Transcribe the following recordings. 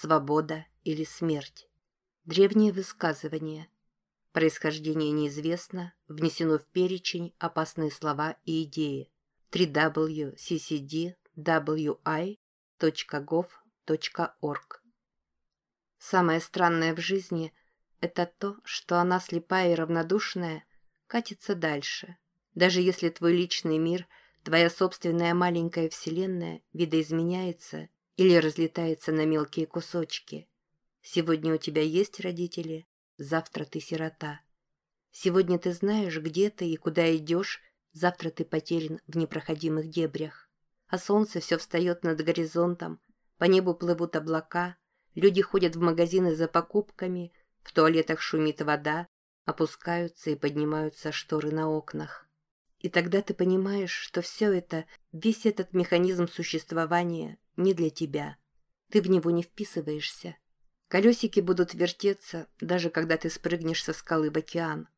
свобода или смерть. Древнее высказывание. Происхождение неизвестно, внесено в перечень опасные слова и идеи. www.ccdwi.gov.org Самое странное в жизни – это то, что она слепая и равнодушная катится дальше. Даже если твой личный мир, твоя собственная маленькая вселенная видоизменяется или разлетается на мелкие кусочки. Сегодня у тебя есть родители, завтра ты сирота. Сегодня ты знаешь, где ты и куда идешь, завтра ты потерян в непроходимых дебрях. А солнце все встает над горизонтом, по небу плывут облака, люди ходят в магазины за покупками, в туалетах шумит вода, опускаются и поднимаются шторы на окнах. И тогда ты понимаешь, что все это, весь этот механизм существования не для тебя. Ты в него не вписываешься. Колесики будут вертеться, даже когда ты спрыгнешь со скалы в океан.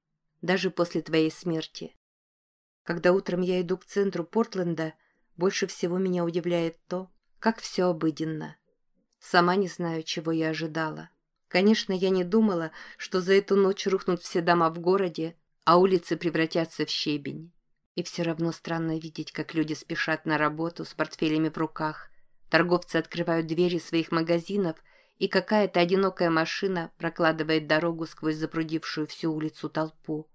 Даже после твоей смерти. Когда утром я иду к центру Портленда, больше всего меня удивляет то, как все обыденно. Сама не знаю, чего я ожидала. Конечно, я не думала, что за эту ночь рухнут все дома в городе, а улицы превратятся в щебень. И все равно странно видеть, как люди спешат на работу с портфелями в руках. Торговцы открывают двери своих магазинов, и какая-то одинокая машина прокладывает дорогу сквозь запрудившую всю улицу толпу.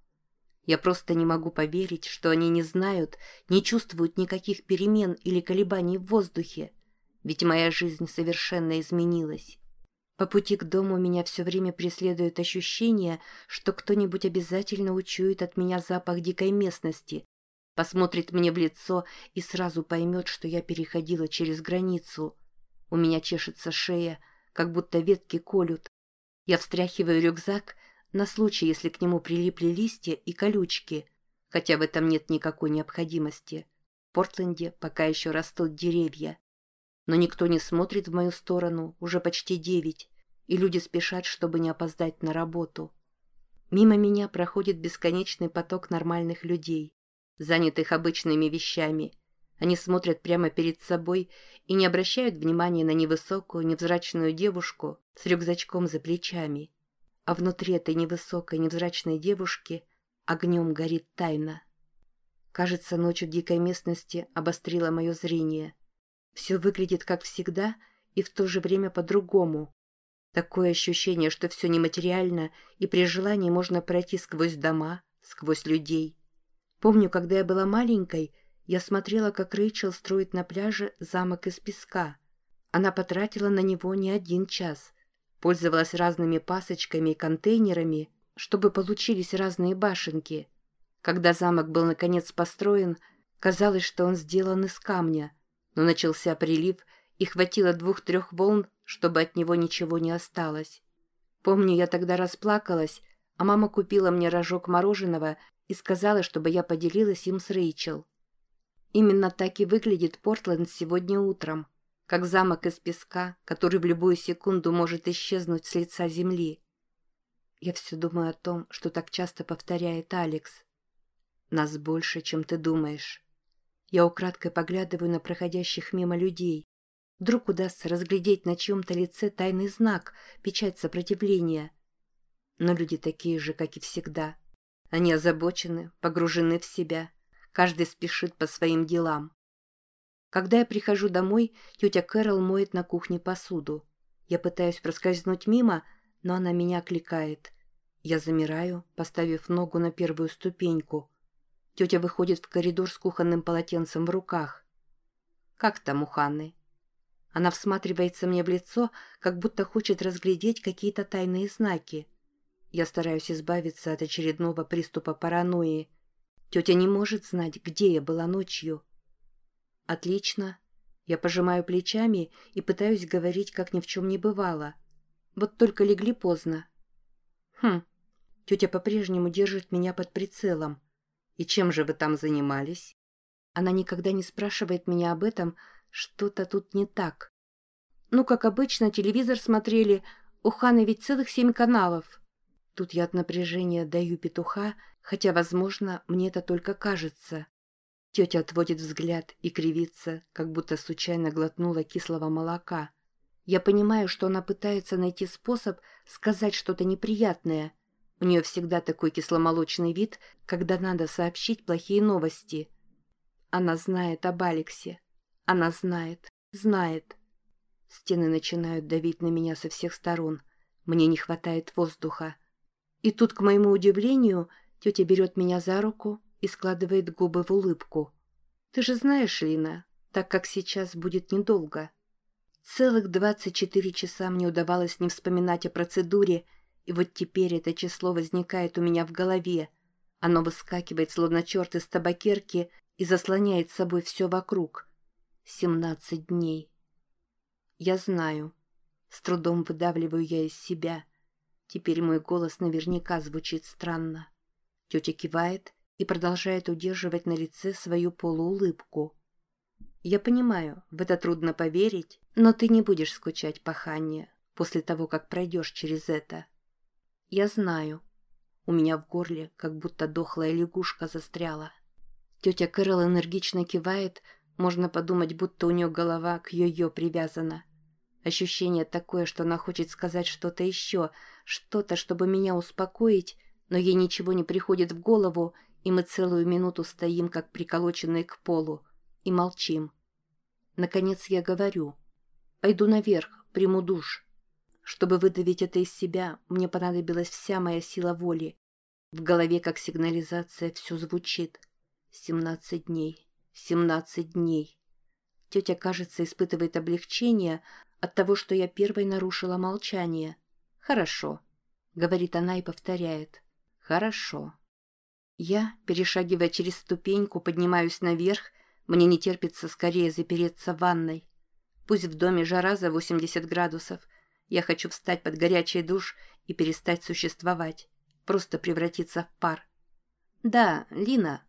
Я просто не могу поверить, что они не знают, не чувствуют никаких перемен или колебаний в воздухе. Ведь моя жизнь совершенно изменилась. По пути к дому меня все время преследует ощущение, что кто-нибудь обязательно учует от меня запах дикой местности, посмотрит мне в лицо и сразу поймет, что я переходила через границу. У меня чешется шея, как будто ветки колют. Я встряхиваю рюкзак на случай, если к нему прилипли листья и колючки, хотя в этом нет никакой необходимости. В Портленде пока еще растут деревья. Но никто не смотрит в мою сторону, уже почти девять, и люди спешат, чтобы не опоздать на работу. Мимо меня проходит бесконечный поток нормальных людей занятых обычными вещами. Они смотрят прямо перед собой и не обращают внимания на невысокую, невзрачную девушку с рюкзачком за плечами. А внутри этой невысокой, невзрачной девушки огнем горит тайна. Кажется, ночь в дикой местности обострила мое зрение. Все выглядит как всегда и в то же время по-другому. Такое ощущение, что все нематериально, и при желании можно пройти сквозь дома, сквозь людей. Помню, когда я была маленькой, я смотрела, как Рэйчел строит на пляже замок из песка. Она потратила на него не один час. Пользовалась разными пасочками и контейнерами, чтобы получились разные башенки. Когда замок был наконец построен, казалось, что он сделан из камня, но начался прилив, и хватило двух-трех волн, чтобы от него ничего не осталось. Помню, я тогда расплакалась, а мама купила мне рожок мороженого и сказала, чтобы я поделилась им с Рэйчел. Именно так и выглядит Портленд сегодня утром, как замок из песка, который в любую секунду может исчезнуть с лица земли. Я все думаю о том, что так часто повторяет Алекс. Нас больше, чем ты думаешь. Я украдкой поглядываю на проходящих мимо людей. Вдруг удастся разглядеть на чьем-то лице тайный знак, печать сопротивления. Но люди такие же, как и всегда — они озабочены, погружены в себя. Каждый спешит по своим делам. Когда я прихожу домой, тетя Кэрол моет на кухне посуду. Я пытаюсь проскользнуть мимо, но она меня окликает. Я замираю, поставив ногу на первую ступеньку. Тетя выходит в коридор с кухонным полотенцем в руках. «Как там у Ханны?» Она всматривается мне в лицо, как будто хочет разглядеть какие-то тайные знаки. Я стараюсь избавиться от очередного приступа паранойи. Тетя не может знать, где я была ночью. Отлично. Я пожимаю плечами и пытаюсь говорить, как ни в чем не бывало. Вот только легли поздно. Хм. Тетя по-прежнему держит меня под прицелом. И чем же вы там занимались? Она никогда не спрашивает меня об этом, что-то тут не так. Ну, как обычно, телевизор смотрели. У Ханы ведь целых семь каналов. Тут я от напряжения даю петуха, хотя, возможно, мне это только кажется. Тетя отводит взгляд и кривится, как будто случайно глотнула кислого молока. Я понимаю, что она пытается найти способ сказать что-то неприятное. У нее всегда такой кисломолочный вид, когда надо сообщить плохие новости. Она знает об Алексе. Она знает, знает. Стены начинают давить на меня со всех сторон. Мне не хватает воздуха. И тут, к моему удивлению, тетя берет меня за руку и складывает губы в улыбку. «Ты же знаешь, Лина, так как сейчас будет недолго». Целых 24 часа мне удавалось не вспоминать о процедуре, и вот теперь это число возникает у меня в голове. Оно выскакивает, словно черт из табакерки, и заслоняет собой все вокруг. 17 дней. Я знаю. С трудом выдавливаю я из себя. Теперь мой голос наверняка звучит странно. Тетя кивает и продолжает удерживать на лице свою полуулыбку. Я понимаю, в это трудно поверить, но ты не будешь скучать по Ханне после того, как пройдешь через это. Я знаю. У меня в горле как будто дохлая лягушка застряла. Тетя Кэрол энергично кивает, можно подумать, будто у нее голова к йо-йо привязана. Ощущение такое, что она хочет сказать что-то еще, что-то, чтобы меня успокоить, но ей ничего не приходит в голову, и мы целую минуту стоим, как приколоченные к полу, и молчим. Наконец я говорю — Пойду наверх, приму душ. Чтобы выдавить это из себя, мне понадобилась вся моя сила воли. В голове, как сигнализация, все звучит. Семнадцать дней. Семнадцать дней. Тетя, кажется, испытывает облегчение от того, что я первой нарушила молчание. «Хорошо», — говорит она и повторяет. «Хорошо». Я, перешагивая через ступеньку, поднимаюсь наверх, мне не терпится скорее запереться в ванной. Пусть в доме жара за 80 градусов. Я хочу встать под горячий душ и перестать существовать. Просто превратиться в пар. «Да, Лина».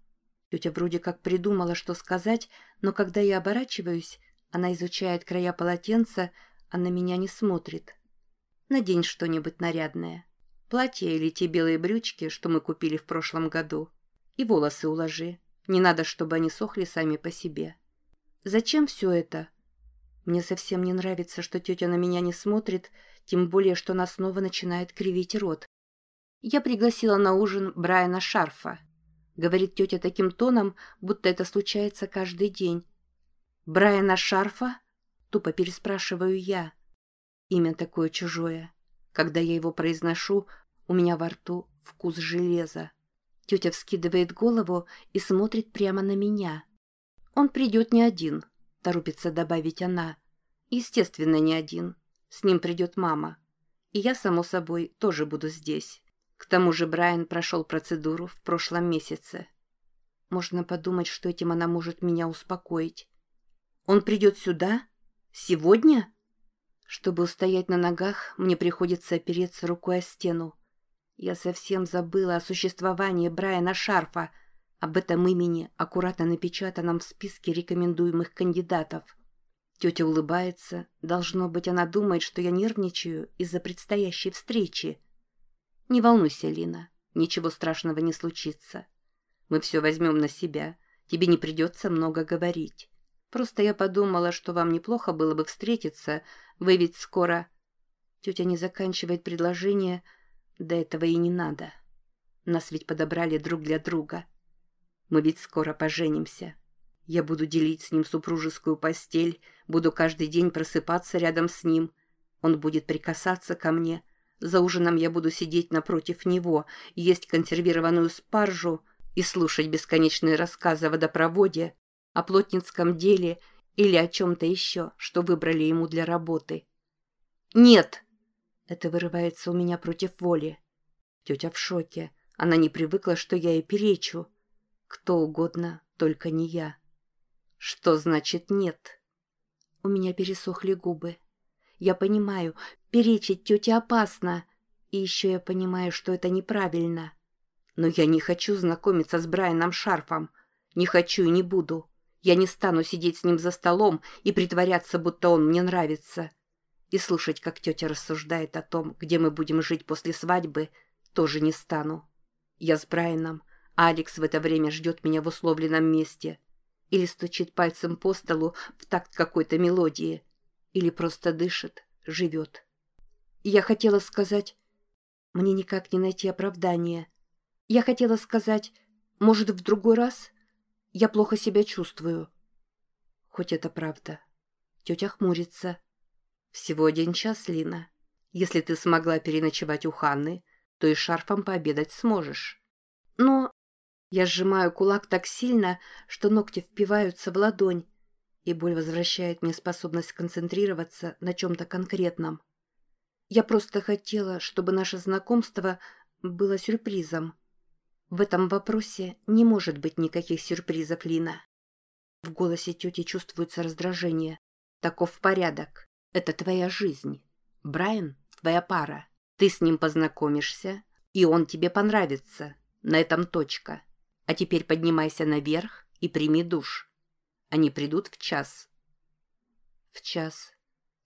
Тетя вроде как придумала, что сказать, но когда я оборачиваюсь, она изучает края полотенца, а на меня не смотрит. «Надень что-нибудь нарядное. Платье или те белые брючки, что мы купили в прошлом году. И волосы уложи. Не надо, чтобы они сохли сами по себе». «Зачем все это?» Мне совсем не нравится, что тетя на меня не смотрит, тем более, что она снова начинает кривить рот. «Я пригласила на ужин Брайана Шарфа», — говорит тетя таким тоном, будто это случается каждый день. «Брайана Шарфа?» — тупо переспрашиваю я. Имя такое чужое. Когда я его произношу, у меня во рту вкус железа. Тетя вскидывает голову и смотрит прямо на меня. «Он придет не один», — торопится добавить она. «Естественно, не один. С ним придет мама. И я, само собой, тоже буду здесь. К тому же Брайан прошел процедуру в прошлом месяце. Можно подумать, что этим она может меня успокоить. Он придет сюда? Сегодня?» Чтобы устоять на ногах, мне приходится опереться рукой о стену. Я совсем забыла о существовании Брайана Шарфа — об этом имени, аккуратно напечатанном в списке рекомендуемых кандидатов. Тетя улыбается. Должно быть, она думает, что я нервничаю из-за предстоящей встречи. Не волнуйся, Лина. Ничего страшного не случится. Мы все возьмем на себя. Тебе не придется много говорить. Просто я подумала, что вам неплохо было бы встретиться. Вы ведь скоро... Тетя не заканчивает предложение. До этого и не надо. Нас ведь подобрали друг для друга. — мы ведь скоро поженимся. Я буду делить с ним супружескую постель, буду каждый день просыпаться рядом с ним. Он будет прикасаться ко мне. За ужином я буду сидеть напротив него, есть консервированную спаржу и слушать бесконечные рассказы о водопроводе, о плотницком деле или о чем-то еще, что выбрали ему для работы. «Нет!» Это вырывается у меня против воли. Тетя в шоке. Она не привыкла, что я ей перечу. Кто угодно, только не я. Что значит нет? У меня пересохли губы. Я понимаю, перечить тете опасно. И еще я понимаю, что это неправильно. Но я не хочу знакомиться с Брайаном Шарфом. Не хочу и не буду. Я не стану сидеть с ним за столом и притворяться, будто он мне нравится. И слушать, как тетя рассуждает о том, где мы будем жить после свадьбы, тоже не стану. Я с Брайаном Алекс в это время ждет меня в условленном месте. Или стучит пальцем по столу в такт какой-то мелодии. Или просто дышит, живет. Я хотела сказать... Мне никак не найти оправдания. Я хотела сказать, может, в другой раз? Я плохо себя чувствую. Хоть это правда. Тетя хмурится. Всего один час, Лина. Если ты смогла переночевать у Ханны, то и шарфом пообедать сможешь. Но я сжимаю кулак так сильно, что ногти впиваются в ладонь, и боль возвращает мне способность концентрироваться на чем-то конкретном. Я просто хотела, чтобы наше знакомство было сюрпризом. В этом вопросе не может быть никаких сюрпризов, Лина. В голосе тети чувствуется раздражение. Таков порядок. Это твоя жизнь. Брайан — твоя пара. Ты с ним познакомишься, и он тебе понравится. На этом точка. А теперь поднимайся наверх и прими душ. Они придут в час. В час.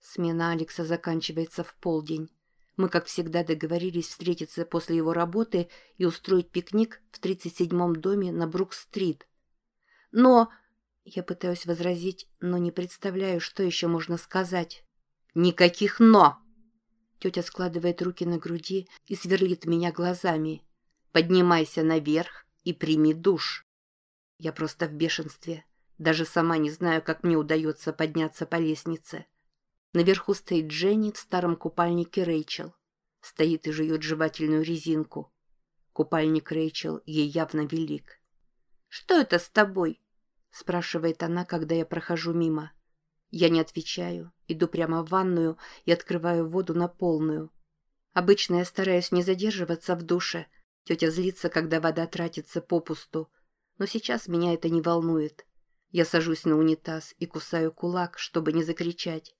Смена Алекса заканчивается в полдень. Мы, как всегда, договорились встретиться после его работы и устроить пикник в 37-м доме на Брук-стрит. Но... Я пытаюсь возразить, но не представляю, что еще можно сказать. «Никаких «но!» Тетя складывает руки на груди и сверлит меня глазами. «Поднимайся наверх и прими душ». Я просто в бешенстве. Даже сама не знаю, как мне удается подняться по лестнице. Наверху стоит Дженни в старом купальнике Рэйчел. Стоит и жует жевательную резинку. Купальник Рэйчел ей явно велик. «Что это с тобой?» – спрашивает она, когда я прохожу мимо. Я не отвечаю, иду прямо в ванную и открываю воду на полную. Обычно я стараюсь не задерживаться в душе. Тетя злится, когда вода тратится попусту. Но сейчас меня это не волнует. Я сажусь на унитаз и кусаю кулак, чтобы не закричать.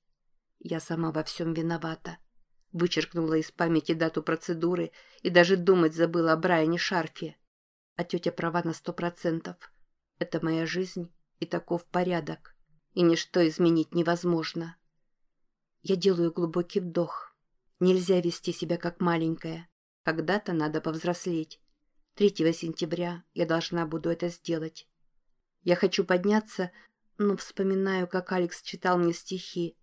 Я сама во всем виновата. Вычеркнула из памяти дату процедуры и даже думать забыла о Брайане Шарфе. А тетя права на сто процентов. Это моя жизнь и таков порядок. И ничто изменить невозможно. Я делаю глубокий вдох. Нельзя вести себя как маленькая. Когда-то надо повзрослеть. 3 сентября я должна буду это сделать. Я хочу подняться, но вспоминаю, как Алекс читал мне стихи,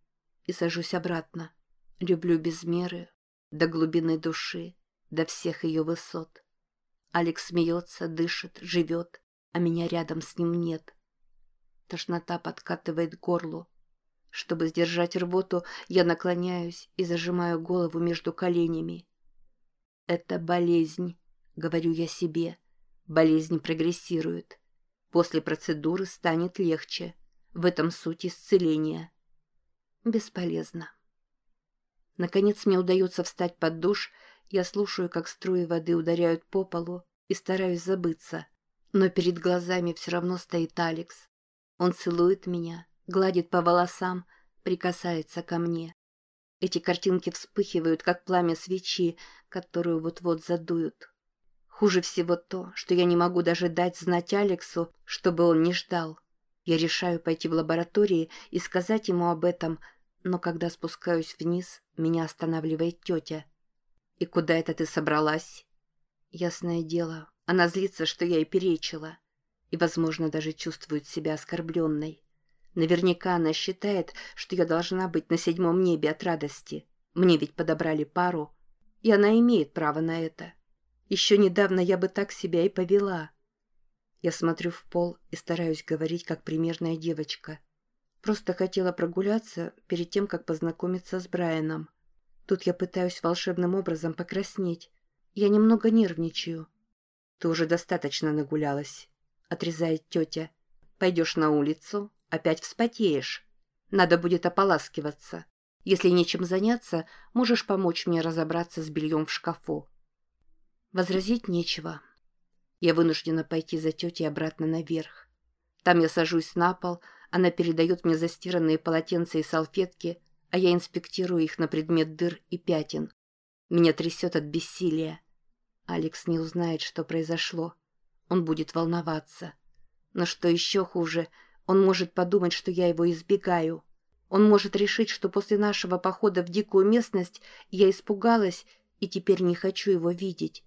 и сажусь обратно. Люблю без меры, до глубины души, до всех ее высот. Алекс смеется, дышит, живет, а меня рядом с ним нет. Тошнота подкатывает к горлу. Чтобы сдержать рвоту, я наклоняюсь и зажимаю голову между коленями. «Это болезнь», — говорю я себе. «Болезнь прогрессирует. После процедуры станет легче. В этом суть исцеления. Бесполезно. Наконец мне удается встать под душ. Я слушаю, как струи воды ударяют по полу и стараюсь забыться. Но перед глазами все равно стоит Алекс. Он целует меня, гладит по волосам, прикасается ко мне. Эти картинки вспыхивают, как пламя свечи, которую вот-вот задуют. Хуже всего то, что я не могу даже дать знать Алексу, чтобы он не ждал. Я решаю пойти в лаборатории и сказать ему об этом, но когда спускаюсь вниз, меня останавливает тетя. «И куда это ты собралась?» Ясное дело, она злится, что я ей перечила. И, возможно, даже чувствует себя оскорбленной. Наверняка она считает, что я должна быть на седьмом небе от радости. Мне ведь подобрали пару, и она имеет право на это. Еще недавно я бы так себя и повела. Я смотрю в пол и стараюсь говорить, как примерная девочка. Просто хотела прогуляться перед тем, как познакомиться с Брайаном. Тут я пытаюсь волшебным образом покраснеть. Я немного нервничаю. Ты уже достаточно нагулялась, отрезает тетя. Пойдешь на улицу, опять вспотеешь. Надо будет ополаскиваться. Если нечем заняться, можешь помочь мне разобраться с бельем в шкафу. Возразить нечего. Я вынуждена пойти за тетей обратно наверх. Там я сажусь на пол, она передает мне застиранные полотенца и салфетки, а я инспектирую их на предмет дыр и пятен. Меня трясет от бессилия. Алекс не узнает, что произошло. Он будет волноваться. Но что еще хуже, он может подумать, что я его избегаю. Он может решить, что после нашего похода в дикую местность я испугалась и теперь не хочу его видеть.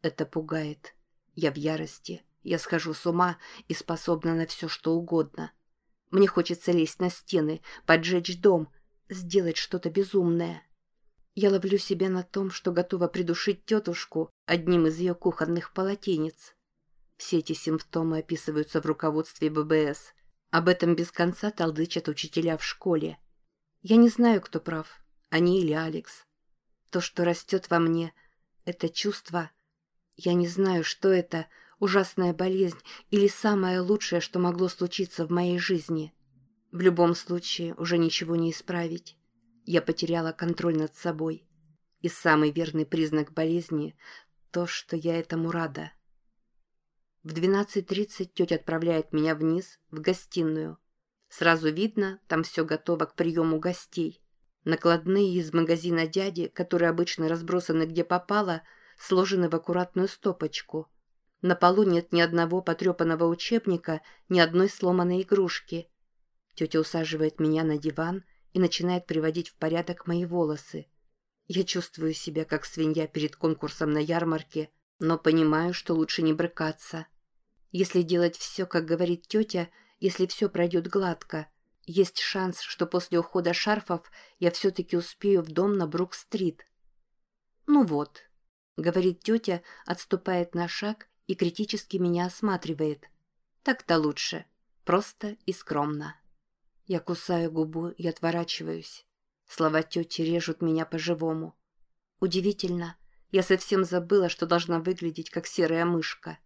Это пугает. Я в ярости. Я схожу с ума и способна на все, что угодно. Мне хочется лезть на стены, поджечь дом. сделать что-то безумное. Я ловлю себя на том, что готова придушить тетушку одним из ее кухонных полотенец. Все эти симптомы описываются в руководстве ББС. Об этом без конца толдычат учителя в школе. Я не знаю, кто прав, они или Алекс. То, что растет во мне, это чувство... Я не знаю, что это, ужасная болезнь или самое лучшее, что могло случиться в моей жизни. В любом случае, уже ничего не исправить. Я потеряла контроль над собой. И самый верный признак болезни — то, что я этому рада. В 12.30 тетя отправляет меня вниз, в гостиную. Сразу видно, там все готово к приему гостей. Накладные из магазина дяди, которые обычно разбросаны где попало, сложены в аккуратную стопочку. На полу нет ни одного потрепанного учебника, ни одной сломанной игрушки. Тетя усаживает меня на диван и начинает приводить в порядок мои волосы. Я чувствую себя как свинья перед конкурсом на ярмарке, но понимаю, что лучше не брыкаться. Если делать все, как говорит тетя, если все пройдет гладко, есть шанс, что после ухода шарфов я все-таки успею в дом на Брук-стрит. «Ну вот», — говорит тетя, отступает на шаг и критически меня осматривает. Так-то лучше. Просто и скромно. Я кусаю губу и отворачиваюсь. Слова тети режут меня по-живому. Удивительно, я совсем забыла, что должна выглядеть как серая мышка.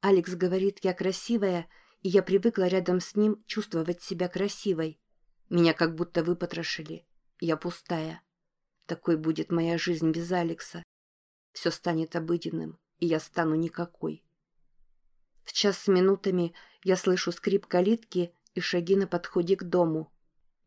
Алекс говорит, я красивая, и я привыкла рядом с ним чувствовать себя красивой. Меня как будто выпотрошили. Я пустая. Такой будет моя жизнь без Алекса. Все станет обыденным, и я стану никакой. В час с минутами я слышу скрип калитки и шаги на подходе к дому.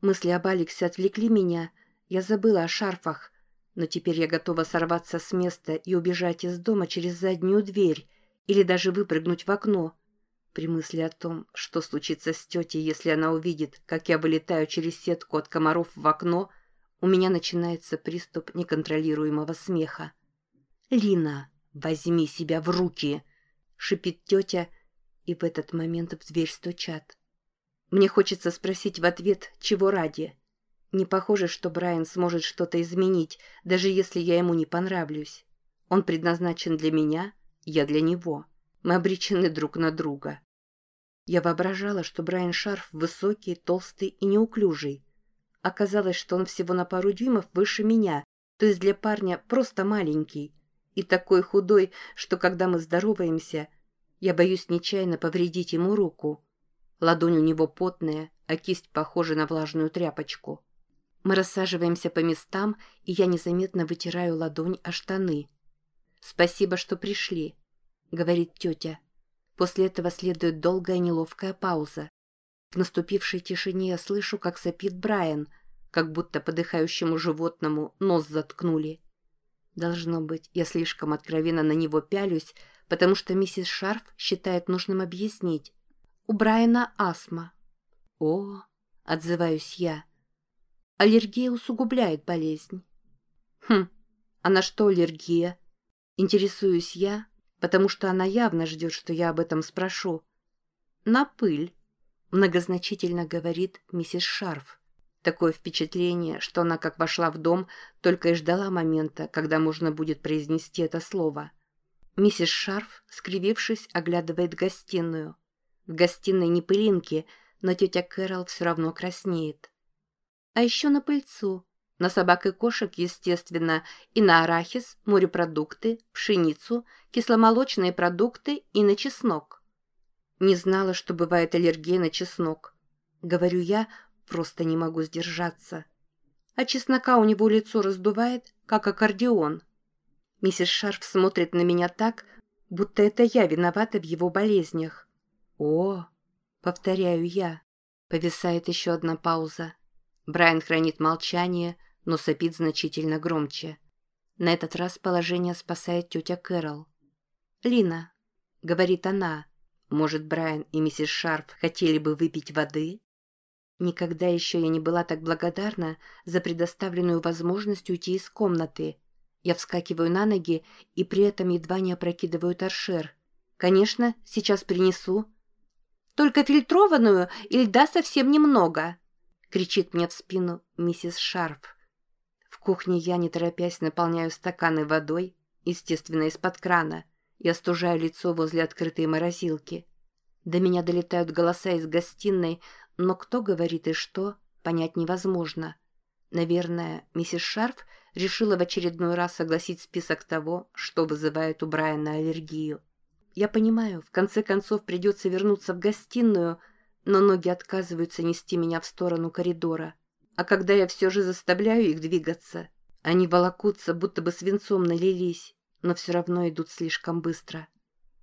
Мысли об Алексе отвлекли меня, я забыла о шарфах, но теперь я готова сорваться с места и убежать из дома через заднюю дверь или даже выпрыгнуть в окно. При мысли о том, что случится с тетей, если она увидит, как я вылетаю через сетку от комаров в окно, у меня начинается приступ неконтролируемого смеха. «Лина, возьми себя в руки!» — шипит тетя, и в этот момент в дверь стучат. Мне хочется спросить в ответ, чего ради. Не похоже, что Брайан сможет что-то изменить, даже если я ему не понравлюсь. Он предназначен для меня, я для него. Мы обречены друг на друга. Я воображала, что Брайан Шарф высокий, толстый и неуклюжий. Оказалось, что он всего на пару дюймов выше меня, то есть для парня просто маленький и такой худой, что когда мы здороваемся, я боюсь нечаянно повредить ему руку. Ладонь у него потная, а кисть похожа на влажную тряпочку. Мы рассаживаемся по местам, и я незаметно вытираю ладонь о штаны. «Спасибо, что пришли», — говорит тетя. После этого следует долгая неловкая пауза. В наступившей тишине я слышу, как сопит Брайан, как будто подыхающему животному нос заткнули. Должно быть, я слишком откровенно на него пялюсь, потому что миссис Шарф считает нужным объяснить. У Брайана астма. О, отзываюсь я. Аллергия усугубляет болезнь. Хм, а на что аллергия? Интересуюсь я, потому что она явно ждет, что я об этом спрошу. На пыль, многозначительно говорит миссис Шарф. Такое впечатление, что она, как вошла в дом, только и ждала момента, когда можно будет произнести это слово. Миссис Шарф, скривившись, оглядывает гостиную. В гостиной не пылинки, но тетя Кэрол все равно краснеет. А еще на пыльцу. На собак и кошек, естественно, и на арахис, морепродукты, пшеницу, кисломолочные продукты и на чеснок. Не знала, что бывает аллергия на чеснок. Говорю я, Просто не могу сдержаться. А чеснока у него лицо раздувает, как аккордеон. Миссис Шарф смотрит на меня так, будто это я виновата в его болезнях. «О!» — повторяю я. Повисает еще одна пауза. Брайан хранит молчание, но сопит значительно громче. На этот раз положение спасает тетя Кэрол. «Лина», — говорит она, — «может, Брайан и миссис Шарф хотели бы выпить воды?» Никогда еще я не была так благодарна за предоставленную возможность уйти из комнаты. Я вскакиваю на ноги и при этом едва не опрокидываю торшер. «Конечно, сейчас принесу». «Только фильтрованную и льда совсем немного», — кричит мне в спину миссис Шарф. В кухне я, не торопясь, наполняю стаканы водой, естественно, из-под крана, и остужаю лицо возле открытой морозилки. До меня долетают голоса из гостиной, но кто говорит и что, понять невозможно. Наверное, миссис Шарф решила в очередной раз согласить список того, что вызывает у Брайана аллергию. Я понимаю, в конце концов придется вернуться в гостиную, но ноги отказываются нести меня в сторону коридора. А когда я все же заставляю их двигаться, они волокутся, будто бы свинцом налились, но все равно идут слишком быстро.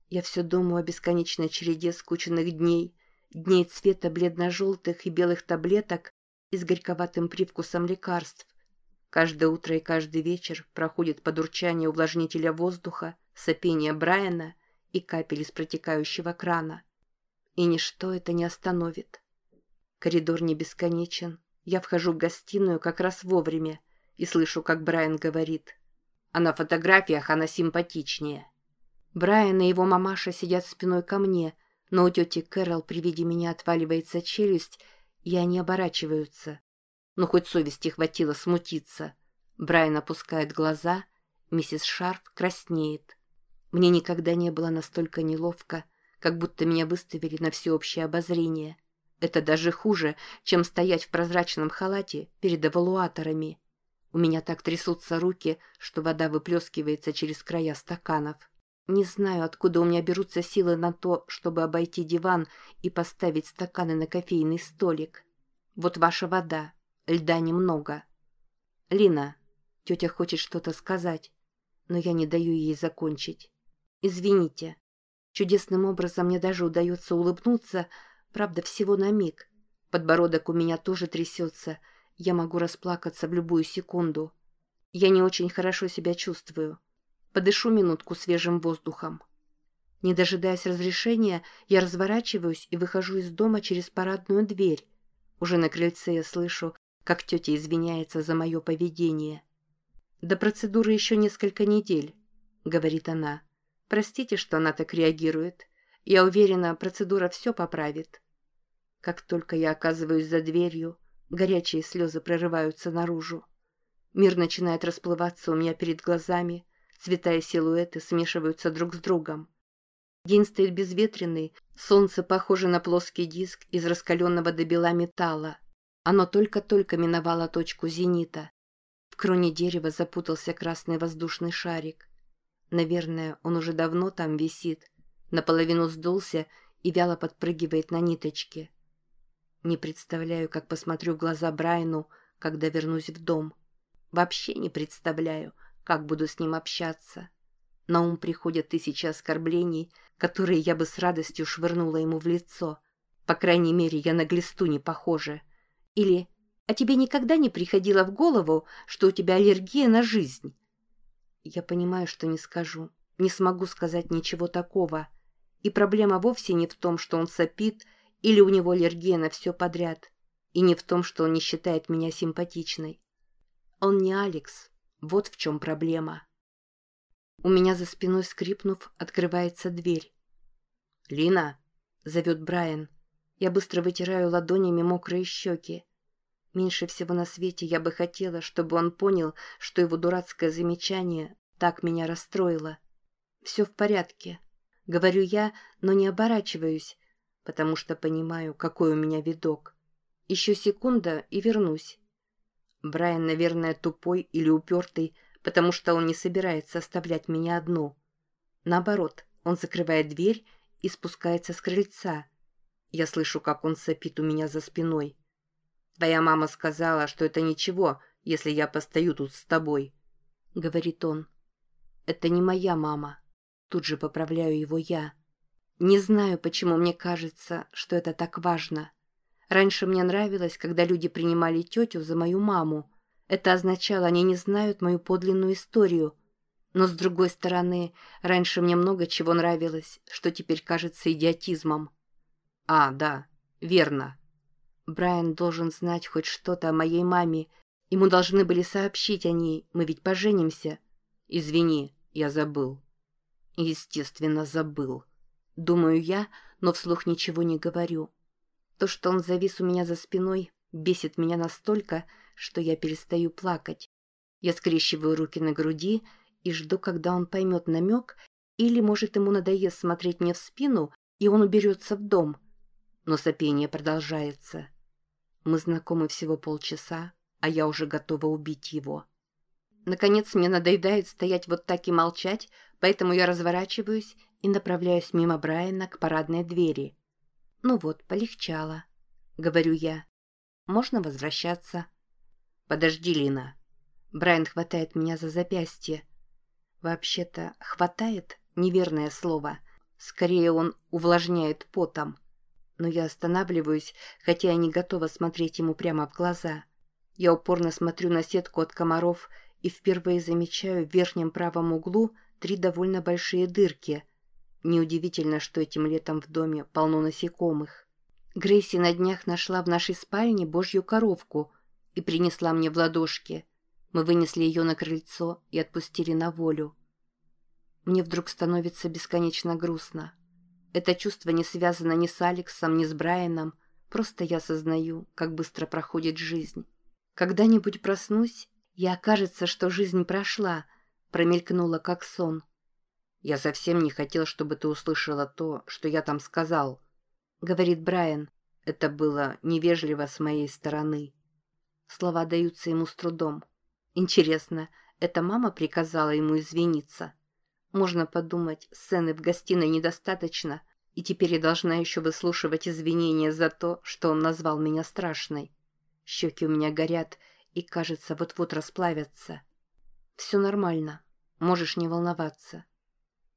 Я все думаю о бесконечной череде скученных дней, дней цвета бледно-желтых и белых таблеток и с горьковатым привкусом лекарств. Каждое утро и каждый вечер проходит под урчание увлажнителя воздуха, сопение Брайана и капель из протекающего крана. И ничто это не остановит. Коридор не бесконечен. Я вхожу в гостиную как раз вовремя и слышу, как Брайан говорит. А на фотографиях она симпатичнее. Брайан и его мамаша сидят спиной ко мне, но у тети Кэрол при виде меня отваливается челюсть, и они оборачиваются. Но хоть совести хватило смутиться. Брайан опускает глаза, миссис Шарф краснеет. Мне никогда не было настолько неловко, как будто меня выставили на всеобщее обозрение. Это даже хуже, чем стоять в прозрачном халате перед эвалуаторами. У меня так трясутся руки, что вода выплескивается через края стаканов. Не знаю, откуда у меня берутся силы на то, чтобы обойти диван и поставить стаканы на кофейный столик. Вот ваша вода. Льда немного. Лина, тетя хочет что-то сказать, но я не даю ей закончить. Извините. Чудесным образом мне даже удается улыбнуться, правда, всего на миг. Подбородок у меня тоже трясется, я могу расплакаться в любую секунду. Я не очень хорошо себя чувствую. Подышу минутку свежим воздухом. Не дожидаясь разрешения, я разворачиваюсь и выхожу из дома через парадную дверь. Уже на крыльце я слышу, как тетя извиняется за мое поведение. «До процедуры еще несколько недель», — говорит она. «Простите, что она так реагирует. Я уверена, процедура все поправит». Как только я оказываюсь за дверью, горячие слезы прорываются наружу. Мир начинает расплываться у меня перед глазами, Цвета и силуэты смешиваются друг с другом. День стоит безветренный, солнце похоже на плоский диск из раскаленного до бела металла. Оно только-только миновало точку зенита. В кроне дерева запутался красный воздушный шарик. Наверное, он уже давно там висит, наполовину сдулся и вяло подпрыгивает на ниточке. Не представляю, как посмотрю в глаза Брайну, когда вернусь в дом. Вообще не представляю, как буду с ним общаться. На ум приходят тысячи оскорблений, которые я бы с радостью швырнула ему в лицо. По крайней мере, я на глисту не похожа. Или «А тебе никогда не приходило в голову, что у тебя аллергия на жизнь?» Я понимаю, что не скажу, не смогу сказать ничего такого. И проблема вовсе не в том, что он сопит, или у него аллергия на все подряд, и не в том, что он не считает меня симпатичной. Он не Алекс, вот в чем проблема. У меня за спиной скрипнув, открывается дверь. «Лина!» — зовет Брайан. Я быстро вытираю ладонями мокрые щеки. Меньше всего на свете я бы хотела, чтобы он понял, что его дурацкое замечание так меня расстроило. «Все в порядке», — говорю я, но не оборачиваюсь, потому что понимаю, какой у меня видок. Еще секунда и вернусь. Брайан, наверное, тупой или упертый, потому что он не собирается оставлять меня одну. Наоборот, он закрывает дверь и спускается с крыльца. Я слышу, как он сопит у меня за спиной. «Твоя мама сказала, что это ничего, если я постою тут с тобой», — говорит он. «Это не моя мама». Тут же поправляю его я. Не знаю, почему мне кажется, что это так важно. Раньше мне нравилось, когда люди принимали тетю за мою маму. Это означало, они не знают мою подлинную историю. Но, с другой стороны, раньше мне много чего нравилось, что теперь кажется идиотизмом. А, да, верно. Брайан должен знать хоть что-то о моей маме. Ему должны были сообщить о ней, мы ведь поженимся. Извини, я забыл. Естественно, забыл. Думаю я, но вслух ничего не говорю. То, что он завис у меня за спиной, Бесит меня настолько, что я перестаю плакать. Я скрещиваю руки на груди и жду, когда он поймет намек, или, может, ему надоест смотреть мне в спину, и он уберется в дом. Но сопение продолжается. Мы знакомы всего полчаса, а я уже готова убить его. Наконец мне надоедает стоять вот так и молчать, поэтому я разворачиваюсь и направляюсь мимо Брайана к парадной двери. «Ну вот, полегчало», — говорю я. «Можно возвращаться?» «Подожди, Лина». Брайан хватает меня за запястье. Вообще-то «хватает» — неверное слово. Скорее он увлажняет потом. Но я останавливаюсь, хотя я не готова смотреть ему прямо в глаза. Я упорно смотрю на сетку от комаров и впервые замечаю в верхнем правом углу три довольно большие дырки. Неудивительно, что этим летом в доме полно насекомых. Грейси на днях нашла в нашей спальне божью коровку и принесла мне в ладошки. Мы вынесли ее на крыльцо и отпустили на волю. Мне вдруг становится бесконечно грустно. Это чувство не связано ни с Алексом, ни с Брайаном, просто я сознаю, как быстро проходит жизнь. Когда-нибудь проснусь и окажется, что жизнь прошла, промелькнула как сон. «Я совсем не хотел, чтобы ты услышала то, что я там сказал», — говорит Брайан. «Это было невежливо с моей стороны». Слова даются ему с трудом. Интересно, эта мама приказала ему извиниться? Можно подумать, сцены в гостиной недостаточно, и теперь я должна еще выслушивать извинения за то, что он назвал меня страшной. Щеки у меня горят, и, кажется, вот-вот расплавятся. Все нормально. Можешь не волноваться.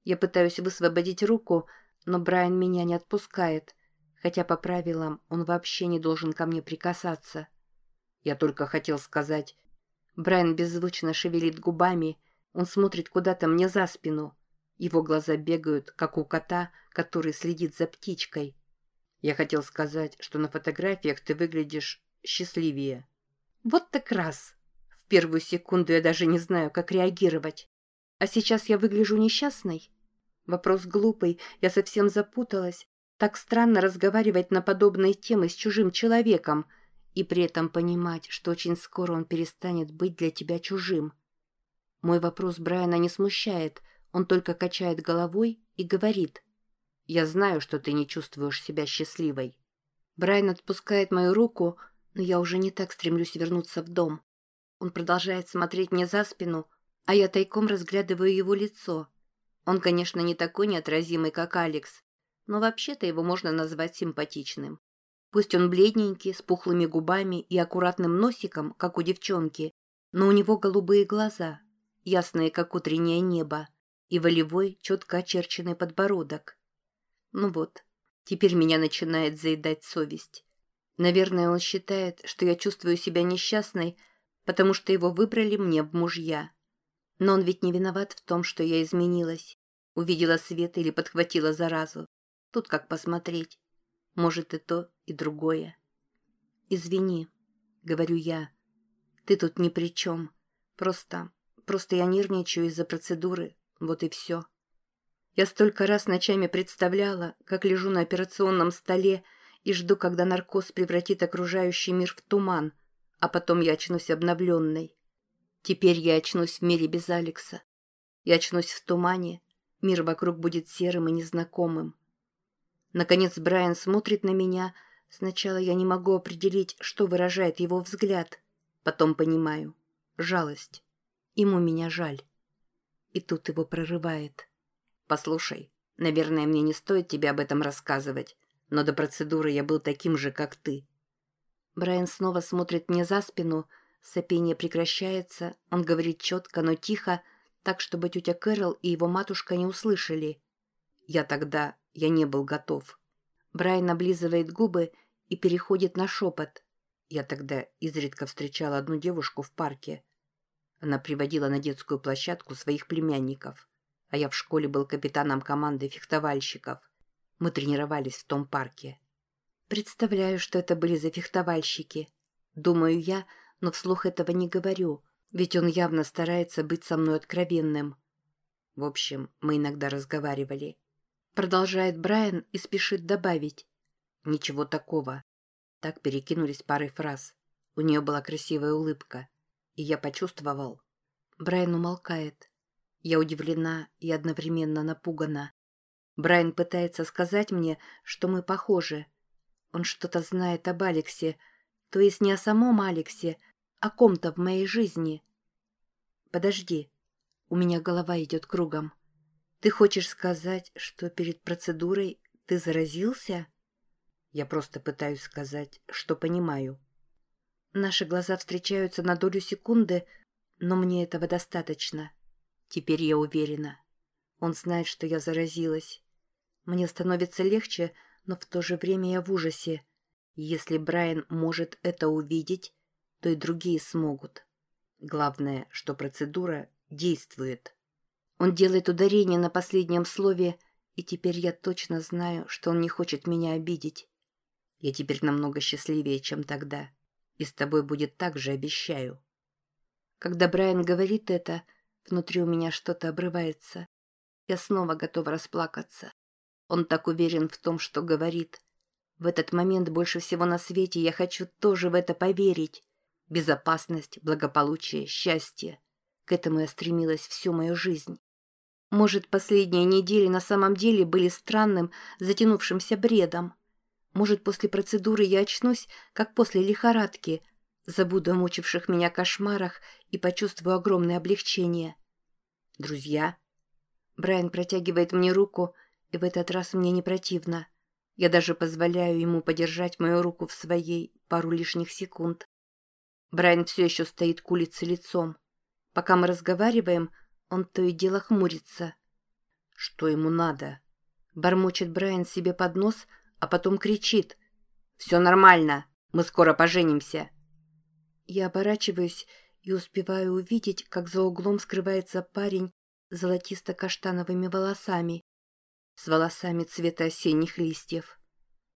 Я пытаюсь высвободить руку, но Брайан меня не отпускает, хотя по правилам он вообще не должен ко мне прикасаться. Я только хотел сказать... Брайан беззвучно шевелит губами, он смотрит куда-то мне за спину. Его глаза бегают, как у кота, который следит за птичкой. Я хотел сказать, что на фотографиях ты выглядишь счастливее. Вот так раз. В первую секунду я даже не знаю, как реагировать. А сейчас я выгляжу несчастной? Вопрос глупый, я совсем запуталась. Так странно разговаривать на подобные темы с чужим человеком и при этом понимать, что очень скоро он перестанет быть для тебя чужим. Мой вопрос Брайана не смущает, он только качает головой и говорит. «Я знаю, что ты не чувствуешь себя счастливой». Брайан отпускает мою руку, но я уже не так стремлюсь вернуться в дом. Он продолжает смотреть мне за спину, а я тайком разглядываю его лицо. Он, конечно, не такой неотразимый, как Алекс, но вообще-то его можно назвать симпатичным. Пусть он бледненький, с пухлыми губами и аккуратным носиком, как у девчонки, но у него голубые глаза, ясные, как утреннее небо, и волевой, четко очерченный подбородок. Ну вот, теперь меня начинает заедать совесть. Наверное, он считает, что я чувствую себя несчастной, потому что его выбрали мне в мужья. Но он ведь не виноват в том, что я изменилась. Увидела свет или подхватила заразу. Тут как посмотреть. Может и то, и другое. «Извини», — говорю я. «Ты тут ни при чем. Просто, просто я нервничаю из-за процедуры. Вот и все». Я столько раз ночами представляла, как лежу на операционном столе и жду, когда наркоз превратит окружающий мир в туман, а потом я очнусь обновленной. Теперь я очнусь в мире без Алекса. Я очнусь в тумане, мир вокруг будет серым и незнакомым. Наконец Брайан смотрит на меня. Сначала я не могу определить, что выражает его взгляд. Потом понимаю. Жалость. Ему меня жаль. И тут его прорывает. «Послушай, наверное, мне не стоит тебе об этом рассказывать но до процедуры я был таким же, как ты». Брайан снова смотрит мне за спину, сопение прекращается, он говорит четко, но тихо, так, чтобы тетя Кэрол и его матушка не услышали. Я тогда, я не был готов. Брайан облизывает губы и переходит на шепот. Я тогда изредка встречал одну девушку в парке. Она приводила на детскую площадку своих племянников, а я в школе был капитаном команды фехтовальщиков. Мы тренировались в том парке. Представляю, что это были за фехтовальщики. Думаю я, но вслух этого не говорю, ведь он явно старается быть со мной откровенным. В общем, мы иногда разговаривали. Продолжает Брайан и спешит добавить. Ничего такого. Так перекинулись парой фраз. У нее была красивая улыбка. И я почувствовал. Брайан умолкает. Я удивлена и одновременно напугана. Брайан пытается сказать мне, что мы похожи. Он что-то знает об Алексе, то есть не о самом Алексе, а ком-то в моей жизни. Подожди, у меня голова идет кругом. Ты хочешь сказать, что перед процедурой ты заразился? Я просто пытаюсь сказать, что понимаю. Наши глаза встречаются на долю секунды, но мне этого достаточно. Теперь я уверена. Он знает, что я заразилась. Мне становится легче, но в то же время я в ужасе. Если Брайан может это увидеть, то и другие смогут. Главное, что процедура действует. Он делает ударение на последнем слове, и теперь я точно знаю, что он не хочет меня обидеть. Я теперь намного счастливее, чем тогда. И с тобой будет так же, обещаю. Когда Брайан говорит это, внутри у меня что-то обрывается. Я снова готова расплакаться. Он так уверен в том, что говорит. В этот момент больше всего на свете я хочу тоже в это поверить. Безопасность, благополучие, счастье. К этому я стремилась всю мою жизнь. Может, последние недели на самом деле были странным, затянувшимся бредом. Может, после процедуры я очнусь, как после лихорадки, забуду о мучивших меня кошмарах и почувствую огромное облегчение. Друзья. Брайан протягивает мне руку, и в этот раз мне не противно. Я даже позволяю ему подержать мою руку в своей пару лишних секунд. Брайан все еще стоит к улице лицом. Пока мы разговариваем, он то и дело хмурится. Что ему надо? Бормочет Брайан себе под нос, а потом кричит. «Все нормально, мы скоро поженимся». Я оборачиваюсь и успеваю увидеть, как за углом скрывается парень с золотисто-каштановыми волосами с волосами цвета осенних листьев.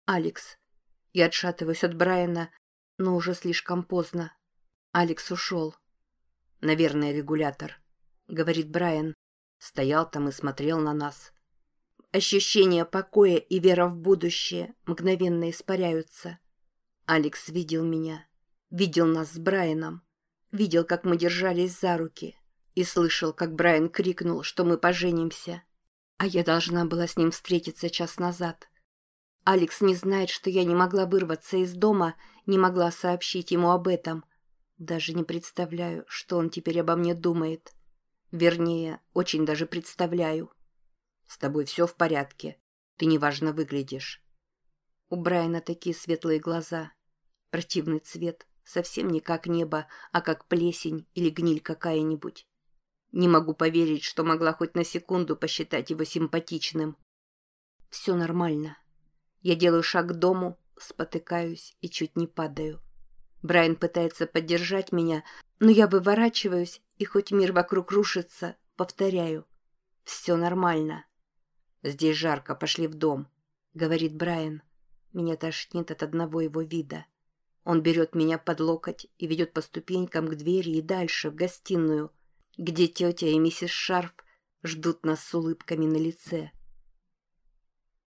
«Алекс». Я отшатываюсь от Брайана, но уже слишком поздно. Алекс ушел. «Наверное, регулятор», — говорит Брайан. Стоял там и смотрел на нас. Ощущение покоя и вера в будущее мгновенно испаряются. Алекс видел меня, видел нас с Брайаном, видел, как мы держались за руки и слышал, как Брайан крикнул, что мы поженимся. А я должна была с ним встретиться час назад. Алекс не знает, что я не могла вырваться из дома, не могла сообщить ему об этом. Даже не представляю, что он теперь обо мне думает. Вернее, очень даже представляю. С тобой все в порядке. Ты неважно выглядишь. У Брайана такие светлые глаза. Противный цвет. Совсем не как небо, а как плесень или гниль какая-нибудь. Не могу поверить, что могла хоть на секунду посчитать его симпатичным. Все нормально. Я делаю шаг к дому, спотыкаюсь и чуть не падаю. Брайан пытается поддержать меня, но я выворачиваюсь, и хоть мир вокруг рушится, повторяю. Все нормально. Здесь жарко, пошли в дом, говорит Брайан. Меня тошнит от одного его вида. Он берет меня под локоть и ведет по ступенькам к двери и дальше, в гостиную, где тетя и миссис Шарф ждут нас с улыбками на лице.